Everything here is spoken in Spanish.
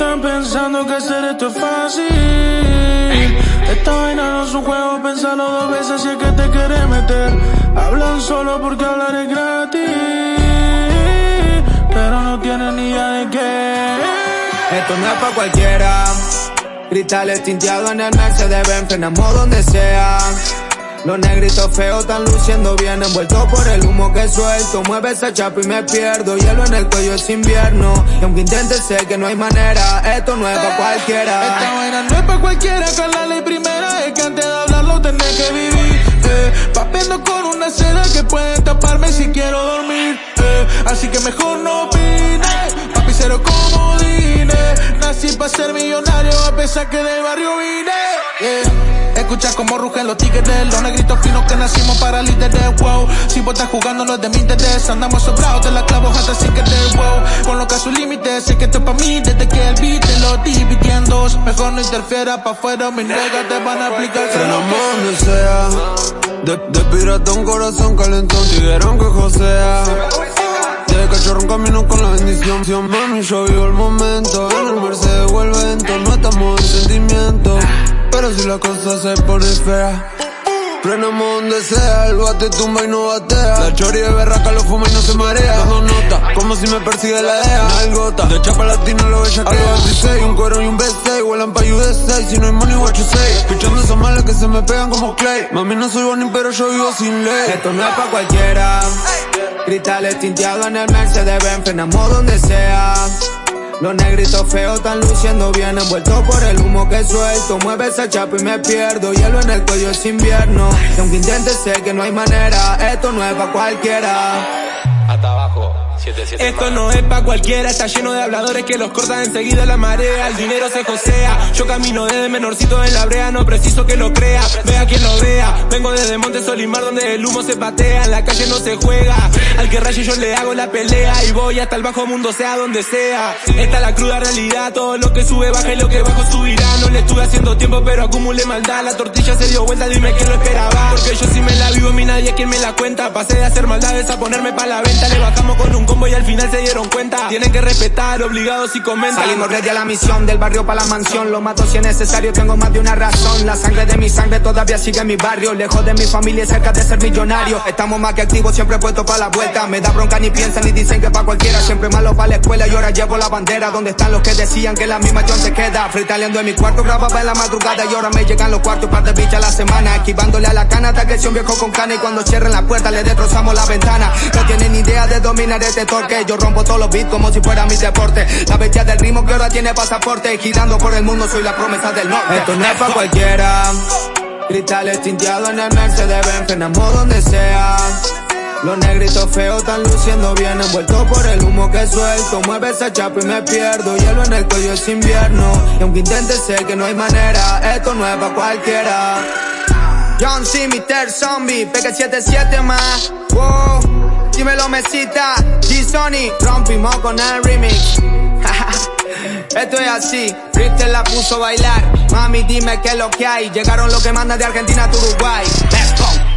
están pensando que hacer esto es fácil. Esta vaina no es un juego, pensalo dos veces si es que te quieres meter. Hablan solo porque hablar es gratis, pero no tienen ni idea de qué. Esto no es pa' cualquiera. Cristales tinteados en el Mercedes Benz, frenamos donde sea. Los negritos feos están luciendo bien, envueltos por el humo que suelto. Mueve esa chapa y me pierdo, hielo en el cuello es invierno. Y aunque intente sé que no hay manera, esto no es pa' cualquiera. Esta vaina no es pa' cualquiera, que la ley primera es que antes de hablarlo tenés que vivir. Eh, con una seda que puede taparme si quiero dormir. Eh, así que mejor no comodines. Nací pa' ser millonario a pesar que del barrio vine. Escucha como rugen los tigres, los negritos finos que nacimos para líderes, wow. Si vos estás jugando no es de mi interés, andamos sobrados de la clavo hasta sin que te wow. Con lo que a sé que esto es pa' mí, desde que el beat te lo dividiendo. Mejor no interfiera pa' afuera, mis negas te van a aplicar. Frenamos donde sea, de, de pirata un corazón calentón, tiguerón que josea. De cachorro camino con la bendición, mami yo vivo el momento, en el Mercedes o el vento, no estamos en sentimiento. Pero si la cosa se pone fea Frenamos donde sea, el bate tumba y no batea. La chori de berraca lo fuma y no se marea. Dando nota, como si me persigue la DEA gota, de chapa latina lo bella que A los 16, un cuero y un B6 Vuelan pa' UD6, si no hay money what you say Pichando esos males que se me pegan como Clay. Mami no soy Bonnie pero yo vivo sin ley. Esto no es pa' cualquiera Cristales tinteados en el Mercedes Benz Frenamos donde sea los negritos feos están luciendo bien, envueltos por el humo que suelto. Mueve esa chapa y me pierdo. Hielo en el cuello es invierno. Y aunque intente, sé que no hay manera. Esto no es pa' cualquiera. Hasta abajo. Esto no es pa' cualquiera, está lleno de habladores que los cortan enseguida la marea. El dinero se josea. Yo camino desde menorcito en la brea, no preciso que lo crea. Vea quien lo vea. Vengo desde Monte Solimar donde el humo se patea. En la calle no se juega. Al que raye yo le hago la pelea. Y voy hasta el bajo mundo, sea donde sea. Esta es la cruda realidad. Todo lo que sube baja y lo que bajo subirá. No le estuve haciendo tiempo, pero acumulé maldad. La tortilla se dio vuelta, dime quién lo esperaba. Porque yo sí me la vivo, mi nadie quien me la cuenta. Pasé de hacer maldades a ponerme pa' la venta. Le bajamos con un combo y al final se dieron cuenta. Tienen que respetar, obligados y comentan. Salimos ready a la misión, del barrio para la mansión. Lo mato si es necesario, tengo más de una razón. La sangre de mi sangre todavía sigue en mi barrio. Lejos de mi familia y cerca de ser millonario. Estamos más que activos, siempre puestos para la vuelta. Me da bronca ni piensan ni dicen que pa' cualquiera. Siempre malo para la escuela y ahora llevo la bandera. Donde están los que decían que la misma John se queda. Fritaleando en mi cuarto, grababa en la madrugada y ahora me llegan los cuartos para de bicha a la semana. Esquivándole a la cana hasta que viejo con cana. Y cuando cierren la puerta le destrozamos la ventana. No tienen idea de dominar este torque. Yo rompo todos los beats como si fuera mi deporte. La bestia del ritmo que ahora tiene pasaporte. Girando por el mundo, soy la promesa del norte. Esto no es pa' cualquiera. Cristales tinteados en el Mercedes Benz, frenamos donde sea. Los negritos feos están luciendo bien, envueltos por el humo que suelto. Mueve esa chapa y me pierdo, hielo en el cuello es invierno. Y aunque intente sé que no hay manera, esto no es pa' cualquiera. John C, Mr. Zombie, PK77 más. Wow. Dímelo mesita, G-Sony, rompimos con el remix. Esto es así, Freestyle la puso a bailar. Mami, dime qué es lo que hay. Llegaron los que mandan de Argentina a Uruguay. Let's go.